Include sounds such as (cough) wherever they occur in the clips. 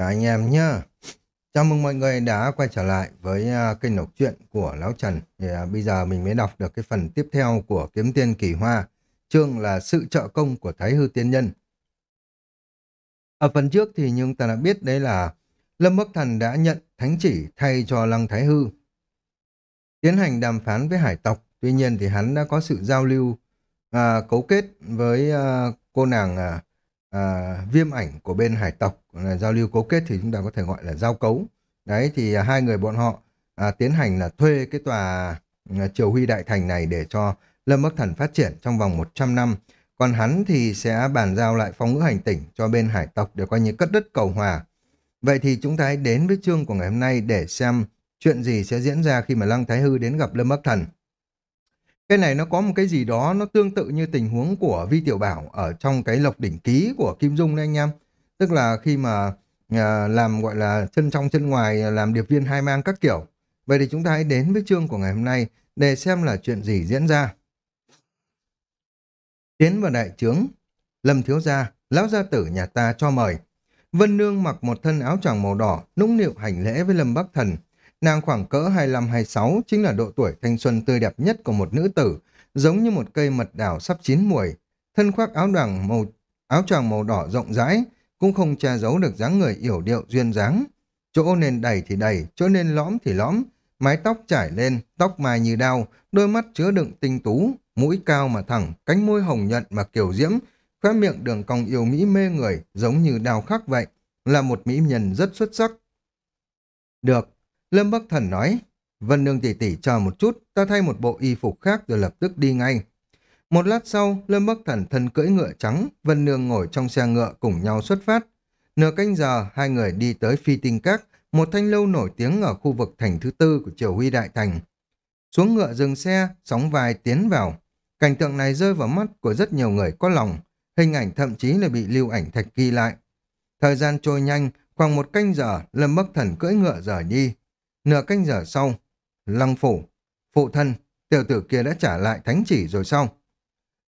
Cả anh em nhá. Chào mừng mọi người đã quay trở lại với à, kênh đọc truyện của Lão Trần. Thì à, bây giờ mình mới đọc được cái phần tiếp theo của Kiếm Tiên Kỳ Hoa. Chương là sự trợ công của Thái Hư Tiên Nhân. Ở phần trước thì chúng ta đã biết đấy là Lâm Bắc Thần đã nhận thánh chỉ thay cho Lăng Thái Hư. Tiến hành đàm phán với hải tộc. Tuy nhiên thì hắn đã có sự giao lưu à, cấu kết với à, cô nàng à, à, viêm ảnh của bên hải tộc là giao lưu cấu kết thì chúng ta có thể gọi là giao cấu. Đấy thì à, hai người bọn họ à, tiến hành là thuê cái tòa à, triều huy đại thành này để cho lâm bắc thần phát triển trong vòng 100 năm. Còn hắn thì sẽ bàn giao lại phong ngữ hành tỉnh cho bên hải tộc để coi như cất đất cầu hòa. Vậy thì chúng ta hãy đến với chương của ngày hôm nay để xem chuyện gì sẽ diễn ra khi mà lăng thái hư đến gặp lâm bắc thần cái này nó có một cái gì đó nó tương tự như tình huống của Vi Tiểu Bảo ở trong cái lộc đỉnh ký của Kim Dung đấy anh em. Tức là khi mà à, làm gọi là chân trong chân ngoài à, làm điệp viên hai mang các kiểu. Vậy thì chúng ta hãy đến với chương của ngày hôm nay để xem là chuyện gì diễn ra. Tiến vào đại trướng, Lâm Thiếu Gia, lão gia tử nhà ta cho mời. Vân Nương mặc một thân áo choàng màu đỏ, nũng nịu hành lễ với Lâm Bắc Thần, Nàng khoảng cỡ 25-26 chính là độ tuổi thanh xuân tươi đẹp nhất của một nữ tử, giống như một cây mật đảo sắp chín mùi. Thân khoác áo đoàn màu áo choàng màu đỏ rộng rãi, cũng không che giấu được dáng người yểu điệu duyên dáng. Chỗ nên đầy thì đầy, chỗ nên lõm thì lõm, mái tóc trải lên, tóc mài như đao, đôi mắt chứa đựng tinh tú, mũi cao mà thẳng, cánh môi hồng nhuận mà kiểu diễm, khóe miệng đường cong yêu mỹ mê người, giống như đào khắc vậy, là một mỹ nhân rất xuất sắc. Được, Lâm Bắc Thần nói, Vân Nương tỷ tỷ chờ một chút, ta thay một bộ y phục khác rồi lập tức đi ngay. Một lát sau, Lâm Bắc Thần thân cưỡi ngựa trắng, Vân Nương ngồi trong xe ngựa cùng nhau xuất phát. Nửa canh giờ, hai người đi tới Phi Tinh Các, một thanh lâu nổi tiếng ở khu vực thành thứ tư của Triều Huy Đại Thành. Xuống ngựa dừng xe, sóng vai tiến vào. Cảnh tượng này rơi vào mắt của rất nhiều người có lòng, hình ảnh thậm chí là bị lưu ảnh thạch ghi lại. Thời gian trôi nhanh, khoảng một canh giờ, Lâm Bắc Thần cưỡi ngựa rời đi, Nửa canh giờ sau, Lăng Phủ, phụ thân, tiểu tử kia đã trả lại thánh chỉ rồi sao?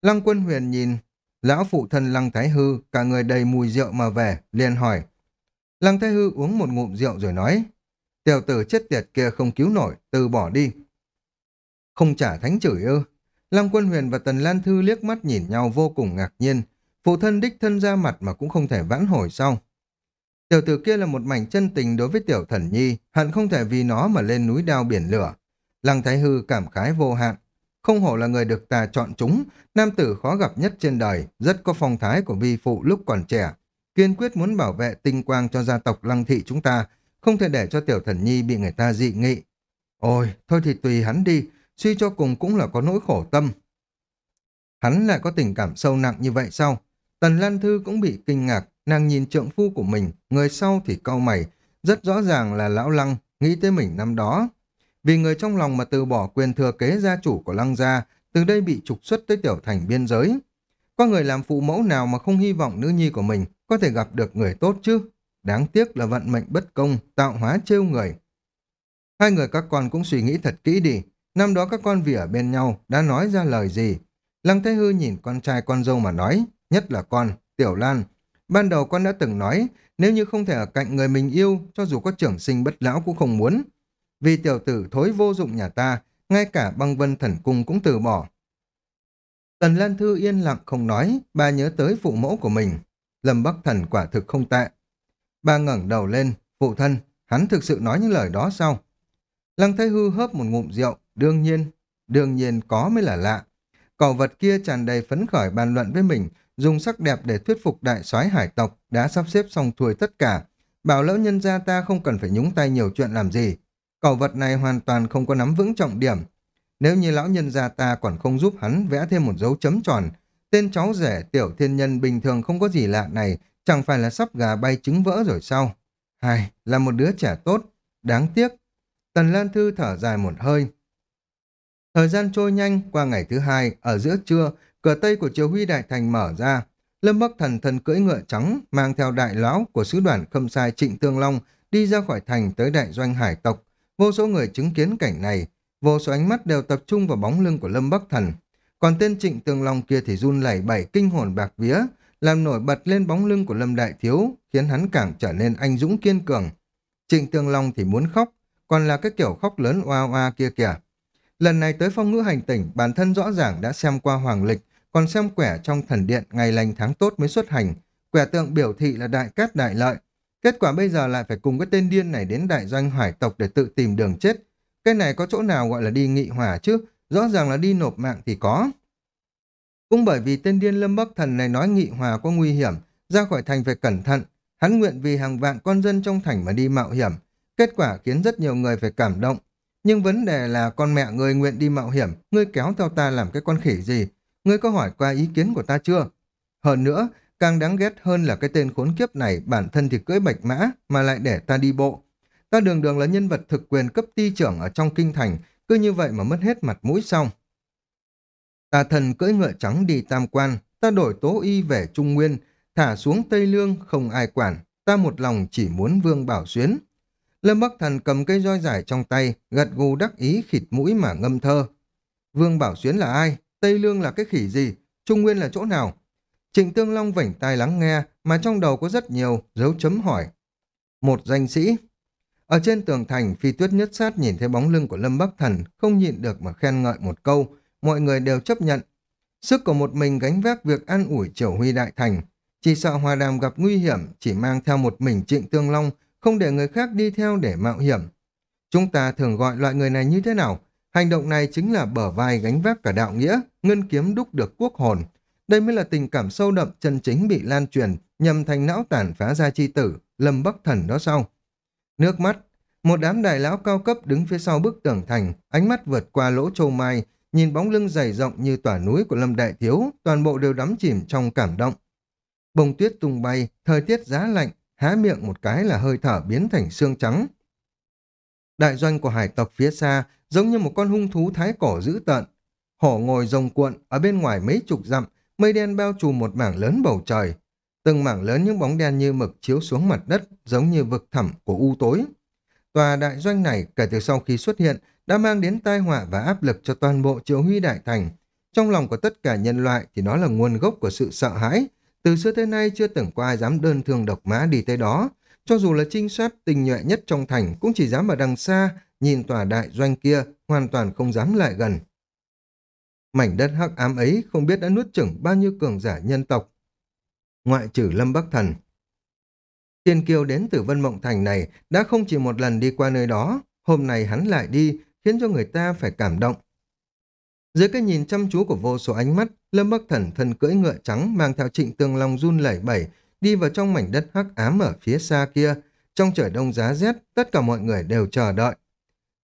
Lăng Quân Huyền nhìn lão phụ thân Lăng Thái Hư, cả người đầy mùi rượu mà về, liền hỏi. Lăng Thái Hư uống một ngụm rượu rồi nói, tiểu tử chết tiệt kia không cứu nổi, từ bỏ đi. Không trả thánh chửi ư? Lăng Quân Huyền và Tần Lan Thư liếc mắt nhìn nhau vô cùng ngạc nhiên, phụ thân đích thân ra mặt mà cũng không thể vãn hồi sau. Tiểu tử kia là một mảnh chân tình đối với tiểu thần nhi, hận không thể vì nó mà lên núi đao biển lửa. Lăng Thái Hư cảm khái vô hạn. Không hổ là người được ta chọn chúng, nam tử khó gặp nhất trên đời, rất có phong thái của vi phụ lúc còn trẻ. Kiên quyết muốn bảo vệ tinh quang cho gia tộc lăng thị chúng ta, không thể để cho tiểu thần nhi bị người ta dị nghị. Ôi, thôi thì tùy hắn đi, suy cho cùng cũng là có nỗi khổ tâm. Hắn lại có tình cảm sâu nặng như vậy sao? Tần Lan Thư cũng bị kinh ngạc, nàng nhìn trượng phu của mình, người sau thì cau mày, rất rõ ràng là lão lăng, nghĩ tới mình năm đó. Vì người trong lòng mà từ bỏ quyền thừa kế gia chủ của lăng gia, từ đây bị trục xuất tới tiểu thành biên giới. Có người làm phụ mẫu nào mà không hy vọng nữ nhi của mình có thể gặp được người tốt chứ? Đáng tiếc là vận mệnh bất công, tạo hóa trêu người. Hai người các con cũng suy nghĩ thật kỹ đi. Năm đó các con vì ở bên nhau đã nói ra lời gì? Lăng Thế Hư nhìn con trai con dâu mà nói, nhất là con, Tiểu Lan, Ban đầu con đã từng nói, nếu như không thể ở cạnh người mình yêu, cho dù có trưởng sinh bất lão cũng không muốn. Vì tiểu tử thối vô dụng nhà ta, ngay cả băng vân thần cung cũng từ bỏ. Tần Lan Thư yên lặng không nói, bà nhớ tới phụ mẫu của mình. Lâm Bắc Thần quả thực không tệ. Bà ngẩng đầu lên, phụ thân, hắn thực sự nói những lời đó sao? Lăng Thái Hư hớp một ngụm rượu, đương nhiên, đương nhiên có mới là lạ. Cậu vật kia tràn đầy phấn khởi bàn luận với mình, dùng sắc đẹp để thuyết phục đại soái hải tộc đã sắp xếp xong xuôi tất cả. Bảo lão nhân gia ta không cần phải nhúng tay nhiều chuyện làm gì. Cẩu vật này hoàn toàn không có nắm vững trọng điểm. Nếu như lão nhân gia ta còn không giúp hắn vẽ thêm một dấu chấm tròn, tên cháu rể tiểu thiên nhân bình thường không có gì lạ này, chẳng phải là sắp gà bay trứng vỡ rồi sao? Hai, là một đứa trẻ tốt, đáng tiếc. Tần Lan Thư thở dài một hơi. Thời gian trôi nhanh, qua ngày thứ hai, ở giữa trưa, Cửa tây của triều huy đại thành mở ra. Lâm Bắc Thần thần cưỡi ngựa trắng, mang theo đại lão của sứ đoàn khâm sai Trịnh Tương Long đi ra khỏi thành tới đại doanh hải tộc. Vô số người chứng kiến cảnh này, vô số ánh mắt đều tập trung vào bóng lưng của Lâm Bắc Thần. Còn tên Trịnh Tương Long kia thì run lẩy bẩy kinh hồn bạc vía, làm nổi bật lên bóng lưng của Lâm Đại Thiếu, khiến hắn càng trở nên anh dũng kiên cường. Trịnh Tương Long thì muốn khóc, còn là cái kiểu khóc lớn oa oa kia kìa. Lần này tới phong ngữ hành tỉnh, bản thân rõ ràng đã xem qua hoàng lịch, còn xem quẻ trong thần điện ngày lành tháng tốt mới xuất hành. Quẻ tượng biểu thị là đại cát đại lợi. Kết quả bây giờ lại phải cùng cái tên điên này đến đại doanh hải tộc để tự tìm đường chết. Cái này có chỗ nào gọi là đi nghị hỏa chứ? Rõ ràng là đi nộp mạng thì có. Cũng bởi vì tên điên Lâm Bắc Thần này nói nghị hòa có nguy hiểm, ra khỏi thành phải cẩn thận. Hắn nguyện vì hàng vạn con dân trong thành mà đi mạo hiểm. Kết quả khiến rất nhiều người phải cảm động. Nhưng vấn đề là con mẹ người nguyện đi mạo hiểm, ngươi kéo theo ta làm cái con khỉ gì? Ngươi có hỏi qua ý kiến của ta chưa? Hơn nữa, càng đáng ghét hơn là cái tên khốn kiếp này bản thân thì cưỡi bạch mã mà lại để ta đi bộ. Ta đường đường là nhân vật thực quyền cấp ti trưởng ở trong kinh thành, cứ như vậy mà mất hết mặt mũi xong. Ta thần cưỡi ngựa trắng đi tam quan, ta đổi tố y về Trung Nguyên, thả xuống Tây Lương không ai quản, ta một lòng chỉ muốn vương bảo xuyến. Lâm Bắc Thần cầm cây roi dài trong tay, gật gù đắc ý khịt mũi mà ngâm thơ. Vương Bảo Xuyến là ai? Tây Lương là cái khỉ gì? Trung Nguyên là chỗ nào? Trịnh Tương Long vảnh tai lắng nghe, mà trong đầu có rất nhiều dấu chấm hỏi. Một danh sĩ. Ở trên tường thành, phi tuyết nhất sát nhìn thấy bóng lưng của Lâm Bắc Thần, không nhịn được mà khen ngợi một câu. Mọi người đều chấp nhận. Sức của một mình gánh vác việc an ủi triều huy đại thành. Chỉ sợ hòa đàm gặp nguy hiểm, chỉ mang theo một mình Trịnh Tương Long không để người khác đi theo để mạo hiểm. Chúng ta thường gọi loại người này như thế nào? Hành động này chính là bờ vai gánh vác cả đạo nghĩa, ngân kiếm đúc được quốc hồn. Đây mới là tình cảm sâu đậm chân chính bị lan truyền, nhằm thành não tàn phá ra chi tử, lâm bắc thần đó sau. Nước mắt, một đám đại lão cao cấp đứng phía sau bức tường thành, ánh mắt vượt qua lỗ châu mai, nhìn bóng lưng dày rộng như tỏa núi của Lâm Đại Thiếu, toàn bộ đều đắm chìm trong cảm động. Bông tuyết tung bay, thời tiết giá lạnh, há miệng một cái là hơi thở biến thành xương trắng. Đại doanh của hải tộc phía xa giống như một con hung thú thái cổ dữ tợn. Hổ ngồi rồng cuộn ở bên ngoài mấy chục dặm, mây đen bao trùm một mảng lớn bầu trời. Từng mảng lớn những bóng đen như mực chiếu xuống mặt đất giống như vực thẳm của u tối. Tòa đại doanh này kể từ sau khi xuất hiện đã mang đến tai họa và áp lực cho toàn bộ triều huy đại thành. Trong lòng của tất cả nhân loại thì nó là nguồn gốc của sự sợ hãi, từ xưa tới nay chưa từng có ai dám đơn thương độc mã đi tới đó. Cho dù là trinh sát tình nhuệ nhất trong thành cũng chỉ dám ở đằng xa, nhìn tòa đại doanh kia, hoàn toàn không dám lại gần. Mảnh đất hắc ám ấy không biết đã nuốt chửng bao nhiêu cường giả nhân tộc. Ngoại trừ Lâm Bắc Thần. Thiên kiêu đến từ Vân Mộng Thành này đã không chỉ một lần đi qua nơi đó, hôm nay hắn lại đi, khiến cho người ta phải cảm động. Dưới cái nhìn chăm chú của vô số ánh mắt, Lâm Bắc Thần thân cưỡi ngựa trắng mang theo trịnh tương long run lẩy bẩy, đi vào trong mảnh đất hắc ám ở phía xa kia. Trong trời đông giá rét, tất cả mọi người đều chờ đợi.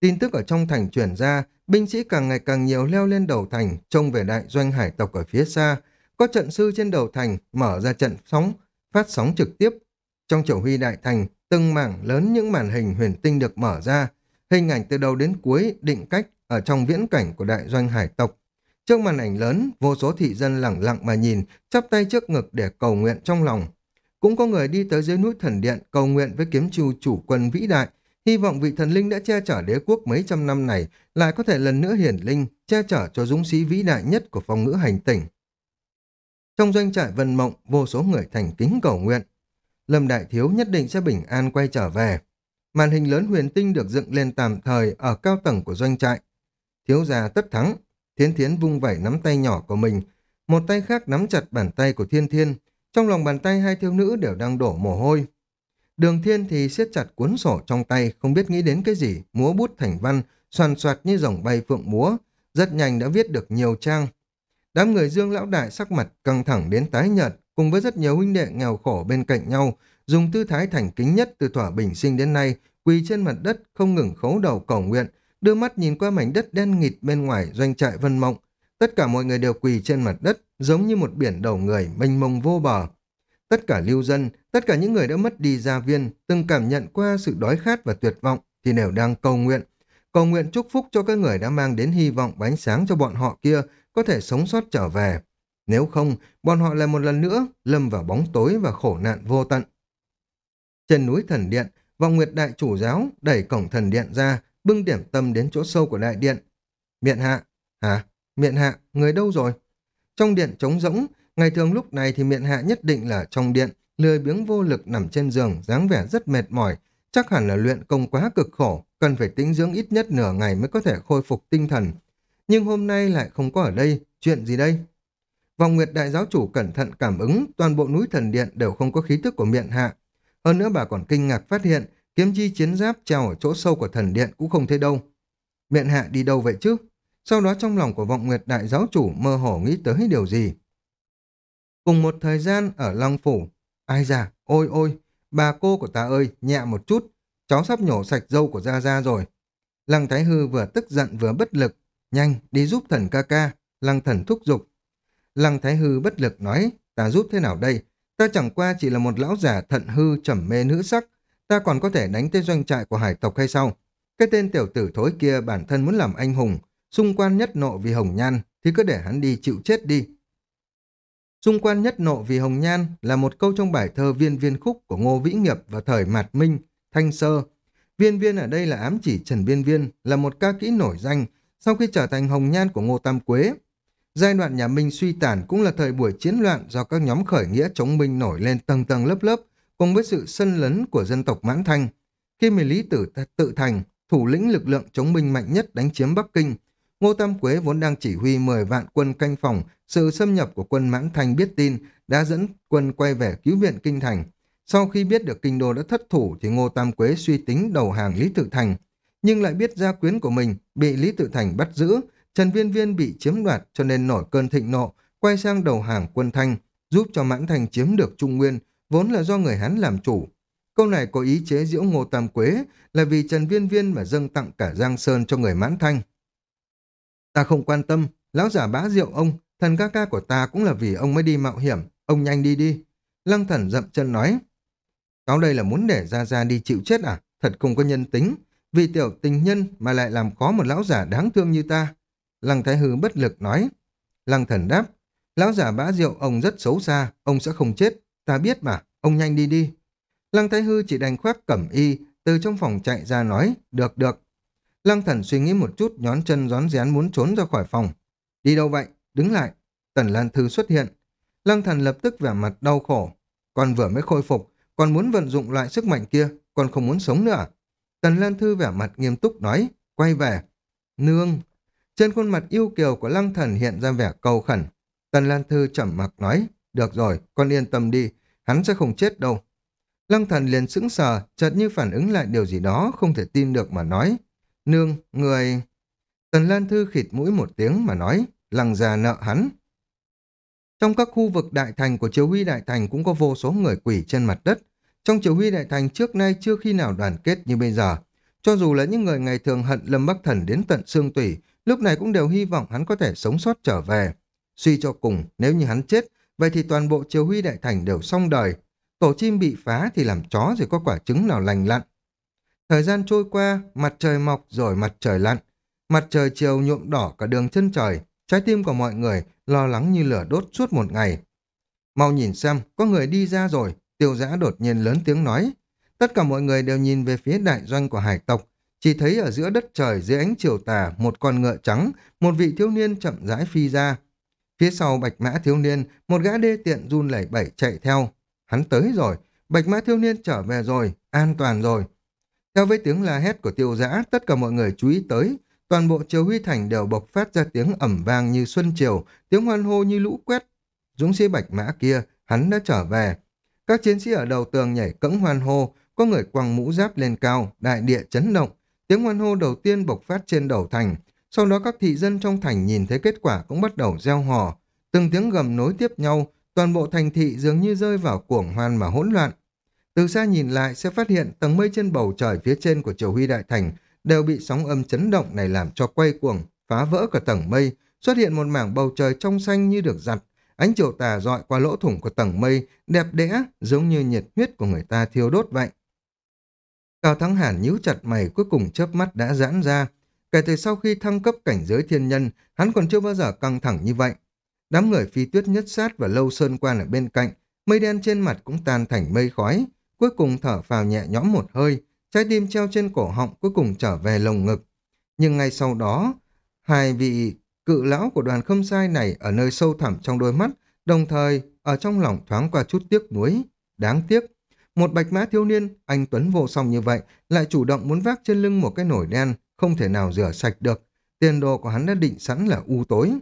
Tin tức ở trong thành truyền ra, binh sĩ càng ngày càng nhiều leo lên đầu thành, trông về đại doanh hải tộc ở phía xa. Có trận sư trên đầu thành, mở ra trận sóng, phát sóng trực tiếp. Trong triều huy đại thành, từng mảng lớn những màn hình huyền tinh được mở ra. Hình ảnh từ đầu đến cuối định cách ở trong viễn cảnh của đại doanh hải tộc. Trước màn ảnh lớn, vô số thị dân lặng lặng mà nhìn, chắp tay trước ngực để cầu nguyện trong lòng. Cũng có người đi tới dưới núi thần điện cầu nguyện với kiếm chu chủ quân vĩ đại, hy vọng vị thần linh đã che chở đế quốc mấy trăm năm này lại có thể lần nữa hiển linh, che chở cho dũng sĩ vĩ đại nhất của phong ngữ hành tỉnh. Trong doanh trại Vân Mộng, vô số người thành kính cầu nguyện. Lâm Đại Thiếu nhất định sẽ bình an quay trở về. Màn hình lớn huyền tinh được dựng lên tạm thời ở cao tầng của doanh trại. Thiếu gia tất thắng, Thiến Thiến vung vẩy nắm tay nhỏ của mình, một tay khác nắm chặt bàn tay của Thiên Thiên, trong lòng bàn tay hai thiếu nữ đều đang đổ mồ hôi. Đường Thiên thì siết chặt cuốn sổ trong tay, không biết nghĩ đến cái gì, múa bút thành văn, soàn soạt như rồng bay phượng múa, rất nhanh đã viết được nhiều trang. Đám người Dương lão đại sắc mặt căng thẳng đến tái nhợt, cùng với rất nhiều huynh đệ nghèo khổ bên cạnh nhau, dùng tư thái thành kính nhất từ thỏa bình sinh đến nay, quỳ trên mặt đất không ngừng khấu đầu cầu nguyện, đưa mắt nhìn qua mảnh đất đen nghịt bên ngoài doanh trại Vân Mộng. Tất cả mọi người đều quỳ trên mặt đất, giống như một biển đầu người mênh mông vô bờ. Tất cả lưu dân, tất cả những người đã mất đi gia viên, từng cảm nhận qua sự đói khát và tuyệt vọng, thì đều đang cầu nguyện. Cầu nguyện chúc phúc cho các người đã mang đến hy vọng và ánh sáng cho bọn họ kia có thể sống sót trở về. Nếu không, bọn họ lại một lần nữa lâm vào bóng tối và khổ nạn vô tận. Trên núi thần điện, vòng nguyệt đại chủ giáo đẩy cổng thần điện ra, bưng điểm tâm đến chỗ sâu của đại điện. Miện hạ, hả? Miện hạ, người đâu rồi? Trong điện trống rỗng, Ngày thường lúc này thì miện hạ nhất định là trong điện, lười biếng vô lực nằm trên giường, dáng vẻ rất mệt mỏi, chắc hẳn là luyện công quá cực khổ, cần phải tĩnh dưỡng ít nhất nửa ngày mới có thể khôi phục tinh thần. Nhưng hôm nay lại không có ở đây, chuyện gì đây? Vòng Nguyệt Đại Giáo Chủ cẩn thận cảm ứng, toàn bộ núi thần điện đều không có khí tức của miệng hạ. Hơn nữa bà còn kinh ngạc phát hiện, kiếm chi chiến giáp treo ở chỗ sâu của thần điện cũng không thấy đâu. Miệng hạ đi đâu vậy chứ? Sau đó trong lòng của Vọng Nguyệt Đại Giáo Chủ mơ hồ nghĩ tới điều gì? Cùng một thời gian ở Long Phủ, ai già, ôi ôi, bà cô của ta ơi, nhẹ một chút, cháu sắp nhổ sạch dâu của Gia Gia rồi. Lăng Thái Hư vừa tức giận vừa bất lực, nhanh, đi giúp thần ca ca, Lăng thần thúc giục. Lăng Thái Hư bất lực nói, ta giúp thế nào đây? Ta chẳng qua chỉ là một lão già thận hư trầm mê nữ sắc, ta còn có thể đánh tới doanh trại của hải tộc hay sao? Cái tên tiểu tử thối kia bản thân muốn làm anh hùng, xung quan nhất nộ vì hồng nhan, thì cứ để hắn đi chịu chết đi. Xung quan nhất nộ vì hồng nhan là một câu trong bài thơ viên viên khúc của Ngô Vĩ Nghiệp vào thời Mạt Minh, Thanh Sơ. Viên viên ở đây là ám chỉ Trần Viên Viên, là một ca kỹ nổi danh, sau khi trở thành hồng nhan của Ngô Tam Quế. Giai đoạn nhà Minh suy tàn cũng là thời buổi chiến loạn do các nhóm khởi nghĩa chống Minh nổi lên tầng tầng lớp lớp, cùng với sự sân lấn của dân tộc Mãn Thanh. Khi mà Lý Tử tự thành, thủ lĩnh lực lượng chống Minh mạnh nhất đánh chiếm Bắc Kinh, Ngô Tam Quế vốn đang chỉ huy 10 vạn quân canh phòng, sự xâm nhập của quân Mãn Thanh biết tin, đã dẫn quân quay về cứu viện Kinh Thành. Sau khi biết được Kinh Đô đã thất thủ thì Ngô Tam Quế suy tính đầu hàng Lý Tự Thành, nhưng lại biết gia quyến của mình bị Lý Tự Thành bắt giữ, Trần Viên Viên bị chiếm đoạt cho nên nổi cơn thịnh nộ, quay sang đầu hàng quân Thanh, giúp cho Mãn Thanh chiếm được Trung Nguyên, vốn là do người Hán làm chủ. Câu này có ý chế diễu Ngô Tam Quế là vì Trần Viên Viên mà dâng tặng cả Giang Sơn cho người Mãn Thanh. Ta không quan tâm, lão giả bá rượu ông, thần ca ca của ta cũng là vì ông mới đi mạo hiểm, ông nhanh đi đi. Lăng thần dậm chân nói, cháu đây là muốn để gia gia đi chịu chết à? Thật không có nhân tính, vì tiểu tình nhân mà lại làm khó một lão giả đáng thương như ta. Lăng Thái Hư bất lực nói. Lăng thần đáp, lão giả bã rượu ông rất xấu xa, ông sẽ không chết, ta biết mà, ông nhanh đi đi. Lăng Thái Hư chỉ đành khoác cẩm y, từ trong phòng chạy ra nói, được được. Lăng thần suy nghĩ một chút, nhón chân gión rén muốn trốn ra khỏi phòng. Đi đâu vậy? Đứng lại. Tần Lan Thư xuất hiện. Lăng thần lập tức vẻ mặt đau khổ. Con vừa mới khôi phục, còn muốn vận dụng lại sức mạnh kia, con không muốn sống nữa? À? Tần Lan Thư vẻ mặt nghiêm túc nói, quay về. Nương. Trên khuôn mặt yêu kiều của lăng thần hiện ra vẻ cầu khẩn. Tần Lan Thư chậm mặc nói, được rồi, con yên tâm đi, hắn sẽ không chết đâu. Lăng thần liền sững sờ, chợt như phản ứng lại điều gì đó, không thể tin được mà nói. Nương, người... Tần Lan Thư khịt mũi một tiếng mà nói, lăng già nợ hắn. Trong các khu vực đại thành của Triều Huy Đại Thành cũng có vô số người quỷ trên mặt đất, trong triều huy đại thành trước nay chưa khi nào đoàn kết như bây giờ. Cho dù là những người ngày thường hận Lâm Bắc Thần đến tận xương tủy, lúc này cũng đều hy vọng hắn có thể sống sót trở về. Suy cho cùng, nếu như hắn chết, vậy thì toàn bộ triều huy đại thành đều xong đời. Tổ chim bị phá thì làm chó rồi có quả trứng nào lành lặn. Thời gian trôi qua, mặt trời mọc rồi mặt trời lặn. Mặt trời chiều nhuộm đỏ cả đường chân trời, trái tim của mọi người lo lắng như lửa đốt suốt một ngày. Mau nhìn xem, có người đi ra rồi, Tiêu giã đột nhiên lớn tiếng nói. Tất cả mọi người đều nhìn về phía đại doanh của hải tộc. Chỉ thấy ở giữa đất trời dưới ánh chiều tà một con ngựa trắng, một vị thiếu niên chậm rãi phi ra. Phía sau bạch mã thiếu niên, một gã đê tiện run lẩy bẩy chạy theo. Hắn tới rồi, bạch mã thiếu niên trở về rồi, an toàn rồi. Theo với tiếng la hét của tiêu giã, tất cả mọi người chú ý tới. Toàn bộ triều huy thành đều bộc phát ra tiếng ẩm vang như xuân triều, tiếng hoan hô như lũ quét. Dũng sĩ bạch mã kia, hắn đã trở về. Các chiến sĩ ở đầu tường nhảy cẫng hoan hô, có người quăng mũ giáp lên cao, đại địa chấn động. Tiếng hoan hô đầu tiên bộc phát trên đầu thành. Sau đó các thị dân trong thành nhìn thấy kết quả cũng bắt đầu gieo hò. Từng tiếng gầm nối tiếp nhau, toàn bộ thành thị dường như rơi vào cuồng hoan mà hỗn loạn. Từ xa nhìn lại sẽ phát hiện tầng mây trên bầu trời phía trên của triều huy đại thành đều bị sóng âm chấn động này làm cho quay cuồng, phá vỡ cả tầng mây, xuất hiện một mảng bầu trời trong xanh như được giặt, Ánh chiều tà dọi qua lỗ thủng của tầng mây, đẹp đẽ, giống như nhiệt huyết của người ta thiêu đốt vậy. Cao Thắng Hàn nhíu chặt mày cuối cùng chớp mắt đã giãn ra. Kể từ sau khi thăng cấp cảnh giới thiên nhân, hắn còn chưa bao giờ căng thẳng như vậy. Đám người phi tuyết nhất sát và lâu sơn quan ở bên cạnh, mây đen trên mặt cũng tan thành mây khói. Cuối cùng thở phào nhẹ nhõm một hơi, trái tim treo trên cổ họng cuối cùng trở về lồng ngực. Nhưng ngay sau đó, hai vị Cự lão của đoàn khâm sai này ở nơi sâu thẳm trong đôi mắt Đồng thời, ở trong lòng thoáng qua chút tiếc nuối. Đáng tiếc, một bạch mã thiếu niên, anh Tuấn vô song như vậy, lại chủ động muốn vác trên lưng một cái nổi đen, không thể nào rửa sạch được. Tiền đồ của hắn đã định sẵn là u tối.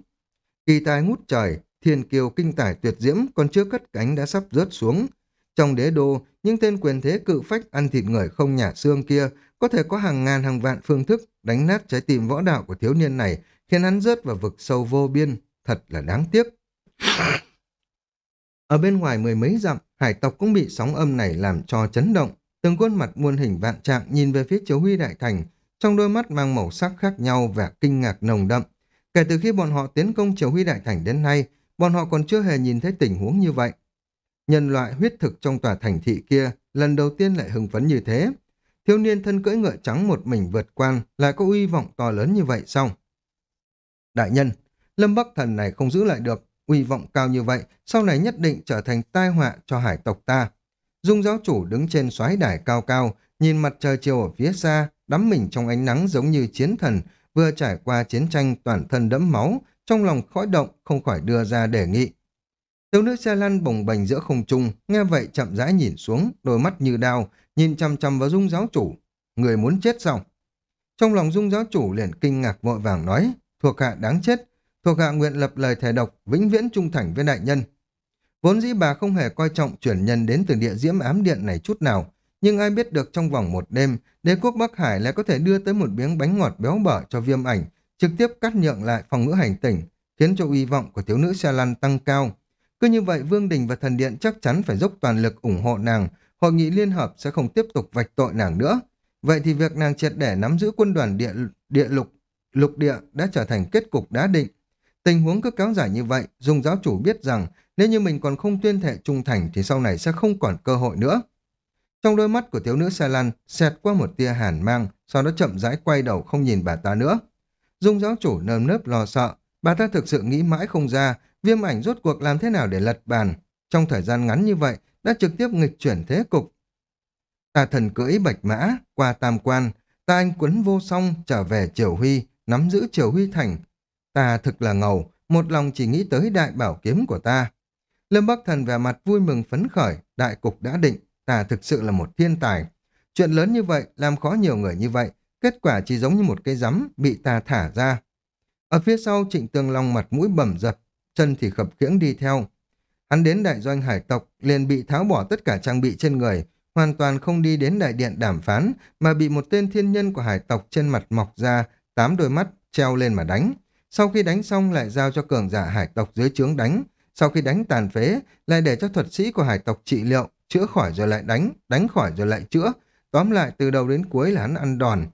Kỳ tài ngút trời, thiên kiều kinh tài tuyệt diễm còn chưa cất cánh đã sắp rớt xuống. Trong đế đô, những tên quyền thế cự phách ăn thịt người không nhả xương kia có thể có hàng ngàn hàng vạn phương thức đánh nát trái tim võ đạo của thiếu niên này khiến hắn rớt vào vực sâu vô biên, thật là đáng tiếc. Ở bên ngoài mười mấy dặm, hải tộc cũng bị sóng âm này làm cho chấn động. Từng khuôn mặt muôn hình vạn trạng nhìn về phía chiếu huy đại thành, trong đôi mắt mang màu sắc khác nhau và kinh ngạc nồng đậm. Kể từ khi bọn họ tiến công chiếu huy đại thành đến nay, bọn họ còn chưa hề nhìn thấy tình huống như vậy. Nhân loại huyết thực trong tòa thành thị kia lần đầu tiên lại hưng phấn như thế. Thiếu niên thân cưỡi ngựa trắng một mình vượt quan lại có uy vọng to lớn như vậy sao? Đại nhân, Lâm Bắc Thần này không giữ lại được, uy vọng cao như vậy, sau này nhất định trở thành tai họa cho hải tộc ta. Dung giáo chủ đứng trên soái đài cao cao, nhìn mặt trời chiều ở phía xa, đắm mình trong ánh nắng giống như chiến thần, vừa trải qua chiến tranh toàn thân đẫm máu, trong lòng khói động không khỏi đưa ra đề nghị. Thiếu nữ xe lăn bồng bềnh giữa không trung, nghe vậy chậm rãi nhìn xuống, đôi mắt như đao, nhìn chăm chăm vào dung giáo chủ. Người muốn chết sao? Trong lòng dung giáo chủ liền kinh ngạc vội vàng nói, thuộc hạ đáng chết, thuộc hạ nguyện lập lời thề độc, vĩnh viễn trung thành với đại nhân. Vốn dĩ bà không hề coi trọng chuyển nhân đến từ địa diễm ám điện này chút nào, nhưng ai biết được trong vòng một đêm, đế quốc Bắc Hải lại có thể đưa tới một miếng bánh ngọt béo bở cho viêm ảnh, trực tiếp cắt nhượng lại phòng ngữ hành tỉnh, khiến cho uy vọng của thiếu nữ xe lăn tăng cao. Cứ như vậy Vương Đình và Thần Điện chắc chắn phải dốc toàn lực ủng hộ nàng, hội nghị liên hợp sẽ không tiếp tục vạch tội nàng nữa. Vậy thì việc nàng triệt để nắm giữ quân đoàn địa, địa lục, lục địa đã trở thành kết cục đã định. Tình huống cứ kéo dài như vậy, Dung giáo chủ biết rằng nếu như mình còn không tuyên thệ trung thành thì sau này sẽ không còn cơ hội nữa. Trong đôi mắt của thiếu nữ xe lăn xẹt qua một tia hàn mang, sau đó chậm rãi quay đầu không nhìn bà ta nữa. Dung giáo chủ nơm nớp lo sợ, bà ta thực sự nghĩ mãi không ra viêm ảnh rốt cuộc làm thế nào để lật bàn. Trong thời gian ngắn như vậy, đã trực tiếp nghịch chuyển thế cục. Ta thần cưỡi bạch mã, qua tam quan, ta anh quấn vô song trở về triều huy, nắm giữ triều huy thành. Ta thực là ngầu, một lòng chỉ nghĩ tới đại bảo kiếm của ta. Lâm Bắc Thần vẻ mặt vui mừng phấn khởi, đại cục đã định, ta thực sự là một thiên tài. Chuyện lớn như vậy, làm khó nhiều người như vậy, kết quả chỉ giống như một cái rắm bị ta thả ra. Ở phía sau trịnh tường long mặt mũi bầm dập, chân thì khập khiễng đi theo. Hắn đến đại doanh hải tộc, liền bị tháo bỏ tất cả trang bị trên người, hoàn toàn không đi đến đại điện đàm phán, mà bị một tên thiên nhân của hải tộc trên mặt mọc ra, tám đôi mắt, treo lên mà đánh. Sau khi đánh xong lại giao cho cường giả hải tộc dưới trướng đánh, sau khi đánh tàn phế, lại để cho thuật sĩ của hải tộc trị liệu, chữa khỏi rồi lại đánh, đánh khỏi rồi lại chữa. Tóm lại từ đầu đến cuối là hắn ăn đòn.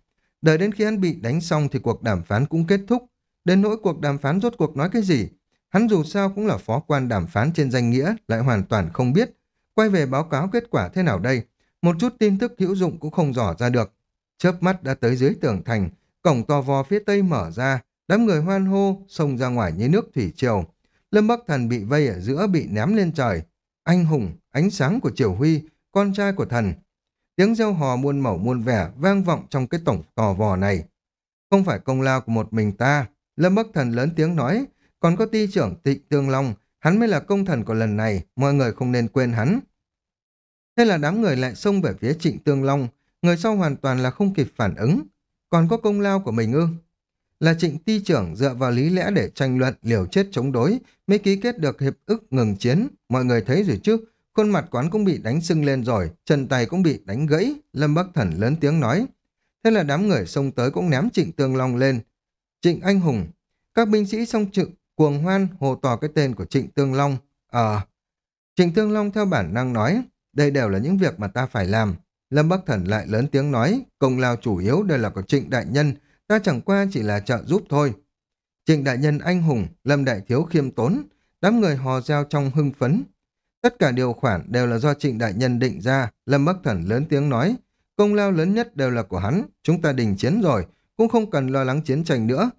Đợi đến khi hắn bị đánh xong thì cuộc đàm phán cũng kết thúc. Đến nỗi cuộc đàm phán rốt cuộc nói cái gì, Hắn dù sao cũng là phó quan đàm phán trên danh nghĩa, lại hoàn toàn không biết. Quay về báo cáo kết quả thế nào đây? Một chút tin tức hữu dụng cũng không dò ra được. Chớp mắt đã tới dưới tường thành, cổng to vò phía tây mở ra, đám người hoan hô, xông ra ngoài như nước thủy triều. Lâm Bắc Thần bị vây ở giữa bị ném lên trời. Anh hùng, ánh sáng của Triều Huy, con trai của thần. Tiếng reo hò muôn màu muôn vẻ vang vọng trong cái tổng tò vò này. Không phải công lao của một mình ta. Lâm Bắc Thần lớn tiếng nói, còn có ty trưởng Tịnh Tương Long, hắn mới là công thần của lần này, mọi người không nên quên hắn. Thế là đám người lại xông về phía Trịnh Tương Long, người sau hoàn toàn là không kịp phản ứng. Còn có công lao của mình ư? Là trịnh ty trưởng dựa vào lý lẽ để tranh luận liều chết chống đối, mới ký kết được hiệp ức ngừng chiến. Mọi người thấy rồi chứ, khuôn mặt quán cũng bị đánh sưng lên rồi, chân tay cũng bị đánh gãy, Lâm Bắc Thần lớn tiếng nói. Thế là đám người xông tới cũng ném trịnh tương long lên. Trịnh anh hùng, các binh sĩ song trực cuồng hoan hô to cái tên của Trịnh Tương Long. Ờ, Trịnh Tương Long theo bản năng nói, đây đều là những việc mà ta phải làm. Lâm Bắc Thần lại lớn tiếng nói, công lao chủ yếu đều là của Trịnh Đại Nhân, ta chẳng qua chỉ là trợ giúp thôi. Trịnh Đại Nhân anh hùng, Lâm Đại Thiếu khiêm tốn, đám người hò reo trong hưng phấn. Tất cả điều khoản đều là do Trịnh Đại Nhân định ra, Lâm Bắc Thần lớn tiếng nói, công lao lớn nhất đều là của hắn, chúng ta đình chiến rồi, cũng không cần lo lắng chiến tranh nữa,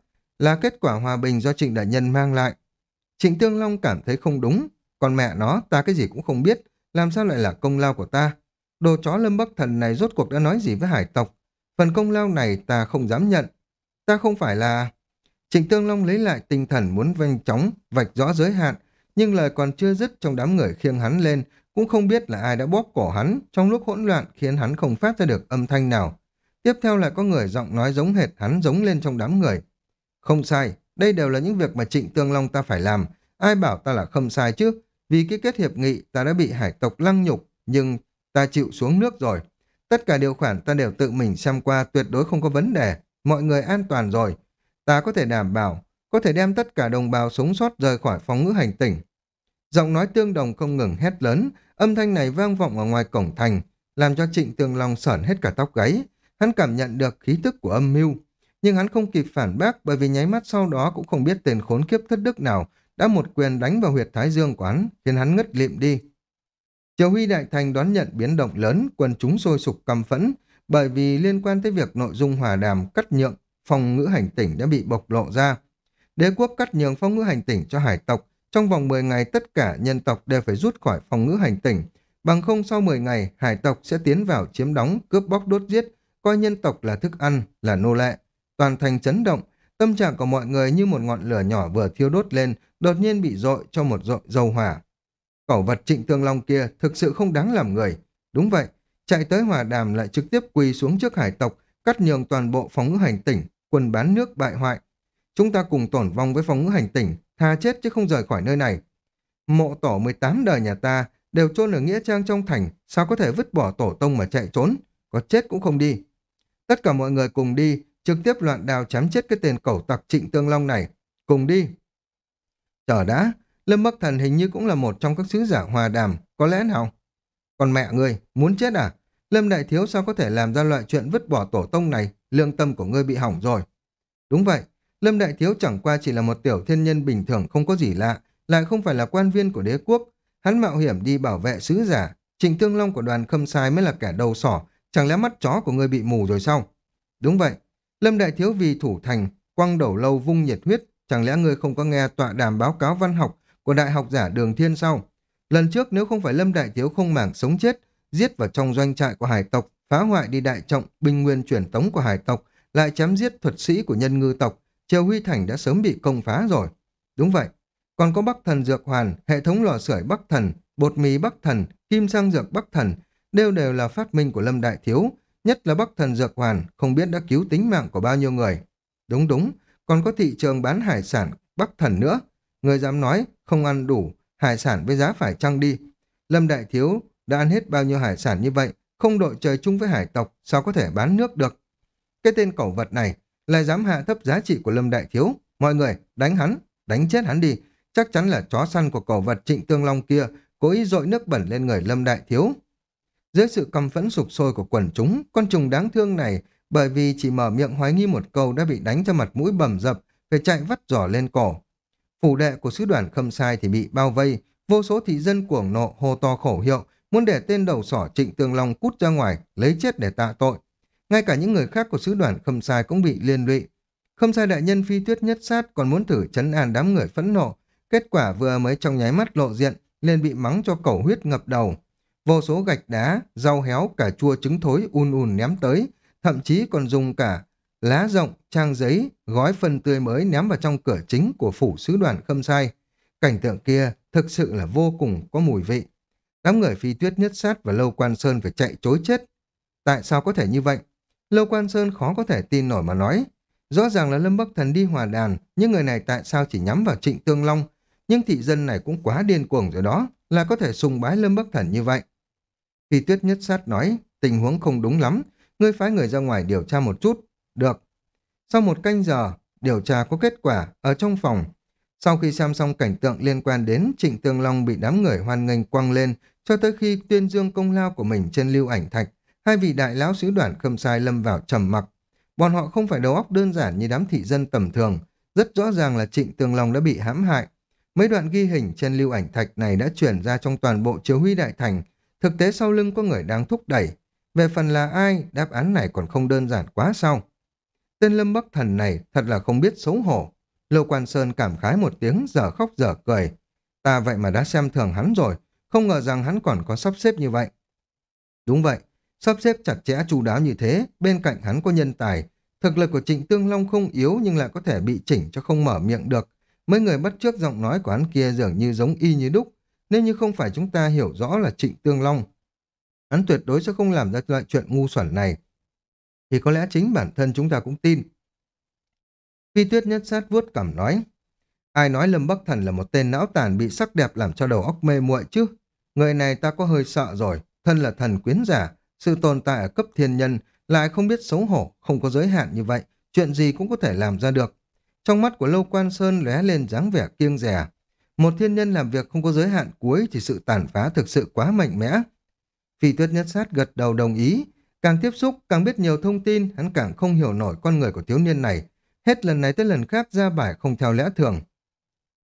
là kết quả hòa bình do Trịnh Đại Nhân mang lại. Trịnh Tương Long cảm thấy không đúng, còn mẹ nó ta cái gì cũng không biết, làm sao lại là công lao của ta. Đồ chó lâm bắc thần này rốt cuộc đã nói gì với hải tộc, phần công lao này ta không dám nhận. Ta không phải là... Trịnh Tương Long lấy lại tinh thần muốn vanh chóng, vạch rõ giới hạn, nhưng lời còn chưa dứt trong đám người khiêng hắn lên, cũng không biết là ai đã bóp cổ hắn trong lúc hỗn loạn khiến hắn không phát ra được âm thanh nào. Tiếp theo là có người giọng nói giống hệt hắn giống lên trong đám người. Không sai, đây đều là những việc mà Trịnh Tương Long ta phải làm. Ai bảo ta là không sai chứ? Vì cái kết hiệp nghị ta đã bị hải tộc lăng nhục, nhưng ta chịu xuống nước rồi. Tất cả điều khoản ta đều tự mình xem qua tuyệt đối không có vấn đề. Mọi người an toàn rồi. Ta có thể đảm bảo, có thể đem tất cả đồng bào sống sót rời khỏi phóng ngữ hành tỉnh. Giọng nói tương đồng không ngừng hét lớn, âm thanh này vang vọng ở ngoài cổng thành, làm cho Trịnh Tương Long sởn hết cả tóc gáy. Hắn cảm nhận được khí tức của âm mưu, nhưng hắn không kịp phản bác bởi vì nháy mắt sau đó cũng không biết tên khốn kiếp thất đức nào đã một quyền đánh vào huyệt thái dương của hắn, khiến hắn ngất lịm đi. Triều Huy Đại Thành đón nhận biến động lớn, quần chúng sôi sục căm phẫn, bởi vì liên quan tới việc nội dung hòa đàm cắt nhượng phòng ngữ hành tỉnh đã bị bộc lộ ra. Đế quốc cắt nhường phong ngữ hành tỉnh cho hải tộc, trong vòng 10 ngày tất cả nhân tộc đều phải rút khỏi phòng ngữ hành tỉnh, bằng không sau 10 ngày hải tộc sẽ tiến vào chiếm đóng, cướp bóc đốt giết, coi nhân tộc là thức ăn, là nô lệ. Toàn thành chấn động, tâm trạng của mọi người như một ngọn lửa nhỏ vừa thiêu đốt lên, đột nhiên bị dội cho một dội dầu hỏa. Cẩu vật trịnh tương long kia thực sự không đáng làm người. Đúng vậy, chạy tới hòa đàm lại trực tiếp quỳ xuống trước hải tộc, cắt nhường toàn bộ phóng ngữ hành tỉnh, quân bán nước bại hoại. Chúng ta cùng tổn vong với phóng ngữ hành tỉnh, tha chết chứ không rời khỏi nơi này. Mộ tổ 18 đời nhà ta đều chôn ở nghĩa trang trong thành, sao có thể vứt bỏ tổ tông mà chạy trốn, có chết cũng không đi. Tất cả mọi người cùng đi, trực tiếp loạn đào chém chết cái tên cẩu tặc trịnh tương long này. Cùng đi. Chờ đã, Lâm Bắc Thần hình như cũng là một trong các sứ giả hòa đàm, có lẽ nào? Còn mẹ ngươi, muốn chết à? Lâm Đại Thiếu sao có thể làm ra loại chuyện vứt bỏ tổ tông này, lương tâm của ngươi bị hỏng rồi. Đúng vậy, Lâm Đại Thiếu chẳng qua chỉ là một tiểu thiên nhân bình thường không có gì lạ, lại không phải là quan viên của đế quốc. Hắn mạo hiểm đi bảo vệ sứ giả, Trịnh Tương Long của đoàn khâm sai mới là kẻ đầu sỏ, chẳng lẽ mắt chó của ngươi bị mù rồi sao? Đúng vậy, Lâm Đại Thiếu vì thủ thành, quăng đầu lâu vung nhiệt huyết, chẳng lẽ ngươi không có nghe tọa đàm báo cáo văn học của đại học giả Đường Thiên sao? Lần trước nếu không phải Lâm Đại Thiếu không màng sống chết, giết vào trong doanh trại của hải tộc, phá hoại đi đại trọng, binh nguyên truyền tống của hải tộc, lại chém giết thuật sĩ của nhân ngư tộc, Triều Huy Thành đã sớm bị công phá rồi. Đúng vậy, còn có Bắc Thần Dược Hoàn, hệ thống lò sưởi Bắc Thần, bột mì Bắc Thần, kim sang dược Bắc Thần, đều đều là phát minh của Lâm Đại Thiếu, nhất là Bắc Thần Dược Hoàn, không biết đã cứu tính mạng của bao nhiêu người. Đúng đúng, còn có thị trường bán hải sản Bắc Thần nữa. Người dám nói, không ăn đủ, hải sản với giá phải chăng đi. Lâm Đại Thiếu đã ăn hết bao nhiêu hải sản như vậy, không đội trời chung với hải tộc, sao có thể bán nước được. Cái tên cẩu vật này lại dám hạ thấp giá trị của Lâm Đại Thiếu. Mọi người, đánh hắn, đánh chết hắn đi. Chắc chắn là chó săn của cẩu vật trịnh tương long kia, cố ý dội nước bẩn lên người Lâm Đại Thiếu. Dưới sự căm phẫn sụp sôi của quần chúng, con trùng đáng thương này bởi vì chỉ mở miệng hoài nghi một câu đã bị đánh cho mặt mũi bầm dập, phải chạy vắt giỏ lên cổ. Phủ đệ của sứ đoàn khâm sai thì bị bao vây, vô số thị dân cuồng nộ hô to khẩu hiệu, muốn để tên đầu sỏ trịnh tương long cút ra ngoài, lấy chết để tạ tội. Ngay cả những người khác của sứ đoàn khâm sai cũng bị liên lụy. Khâm sai đại nhân phi tuyết nhất sát còn muốn thử chấn an đám người phẫn nộ. Kết quả vừa mới trong nháy mắt lộ diện, liền bị mắng cho cẩu huyết ngập đầu. Vô số gạch đá, rau héo, cà chua trứng thối un un ném tới, thậm chí còn dùng cả lá rộng, trang giấy, gói phân tươi mới ném vào trong cửa chính của phủ sứ đoàn khâm sai. Cảnh tượng kia thực sự là vô cùng có mùi vị. Đám người phi tuyết nhất sát và lâu quan sơn phải chạy chối chết. Tại sao có thể như vậy? Lâu Quan Sơn khó có thể tin nổi mà nói. Rõ ràng là Lâm Bắc Thần đi hòa đàn, nhưng người này tại sao chỉ nhắm vào Trịnh Tương Long? Nhưng thị dân này cũng quá điên cuồng rồi đó, là có thể sùng bái Lâm Bắc Thần như vậy. Khi Tuyết Nhất Sát nói, tình huống không đúng lắm, ngươi phái người ra ngoài điều tra một chút. Được. Sau một canh giờ, điều tra có kết quả ở trong phòng. Sau khi xem xong cảnh tượng liên quan đến Trịnh Tương Long bị đám người hoan nghênh quăng lên, cho tới khi tuyên dương công lao của mình trên lưu ảnh thạch, hai vị đại lão sứ đoàn khâm sai lâm vào trầm mặc. Bọn họ không phải đầu óc đơn giản như đám thị dân tầm thường, rất rõ ràng là Trịnh Tương Long đã bị hãm hại. Mấy đoạn ghi hình trên lưu ảnh thạch này đã chuyển ra trong toàn bộ chiếu huy đại thành, thực tế sau lưng có người đang thúc đẩy. Về phần là ai, đáp án này còn không đơn giản quá sao. Tên Lâm Bắc Thần này thật là không biết xấu hổ. Lô Quan Sơn cảm khái một tiếng, giờ khóc giờ cười. Ta vậy mà đã xem thường hắn rồi, không ngờ rằng hắn còn có sắp xếp như vậy. Đúng vậy, Sắp xếp chặt chẽ chu đáo như thế, bên cạnh hắn có nhân tài. Thực lực của Trịnh Tương Long không yếu nhưng lại có thể bị chỉnh cho không mở miệng được. mấy người bắt trước giọng nói của hắn kia dường như giống y như đúc. Nếu như không phải chúng ta hiểu rõ là Trịnh Tương Long, hắn tuyệt đối sẽ không làm ra loại chuyện ngu xuẩn này. Thì có lẽ chính bản thân chúng ta cũng tin. Phi tuyết nhất sát vuốt cảm nói, ai nói Lâm Bắc Thần là một tên não tàn bị sắc đẹp làm cho đầu óc mê muội chứ? Người này ta có hơi sợ rồi, thân là thần quyến giả, sự tồn tại ở cấp thiên nhân lại không biết xấu hổ, không có giới hạn như vậy, chuyện gì cũng có thể làm ra được. Trong mắt của Lâu Quan Sơn lóe lên dáng vẻ kiêng rẻ. Một thiên nhân làm việc không có giới hạn cuối thì sự tàn phá thực sự quá mạnh mẽ. Phi tuyết nhất sát gật đầu đồng ý. Càng tiếp xúc, càng biết nhiều thông tin, hắn càng không hiểu nổi con người của thiếu niên này. Hết lần này tới lần khác ra bài không theo lẽ thường.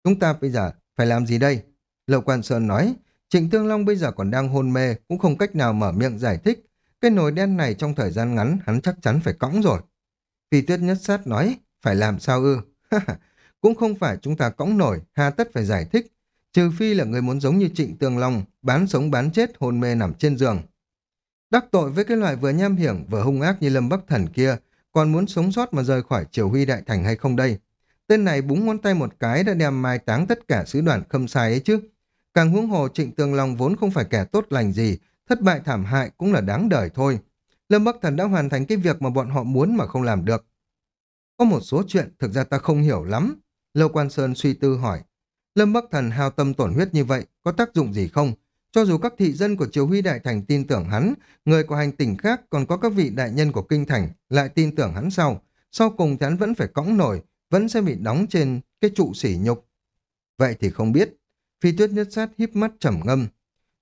Chúng ta bây giờ phải làm gì đây? lậu Quan Sơn nói, Trịnh Tương Long bây giờ còn đang hôn mê, cũng không cách nào mở miệng giải thích. Cái nồi đen này trong thời gian ngắn hắn chắc chắn phải cõng rồi. Phi tuyết nhất sát nói, phải làm sao ư? (laughs) cũng không phải chúng ta cõng nổi, hà tất phải giải thích. Trừ phi là người muốn giống như Trịnh Tường Long, bán sống bán chết hôn mê nằm trên giường. Đắc tội với cái loại vừa nham hiểm vừa hung ác như Lâm Bắc Thần kia, còn muốn sống sót mà rời khỏi triều huy đại thành hay không đây? Tên này búng ngón tay một cái đã đem mai táng tất cả sứ đoàn khâm sai ấy chứ. Càng huống hồ Trịnh Tường Long vốn không phải kẻ tốt lành gì, thất bại thảm hại cũng là đáng đời thôi. Lâm Bắc Thần đã hoàn thành cái việc mà bọn họ muốn mà không làm được. Có một số chuyện thực ra ta không hiểu lắm. Lâu Quan Sơn suy tư hỏi. Lâm Bắc Thần hao tâm tổn huyết như vậy, có tác dụng gì không? Cho dù các thị dân của Triều Huy Đại Thành tin tưởng hắn, người của hành tỉnh khác còn có các vị đại nhân của Kinh Thành lại tin tưởng hắn sau. Sau cùng thì hắn vẫn phải cõng nổi, vẫn sẽ bị đóng trên cái trụ sỉ nhục. Vậy thì không biết. Phi tuyết nhất sát híp mắt trầm ngâm.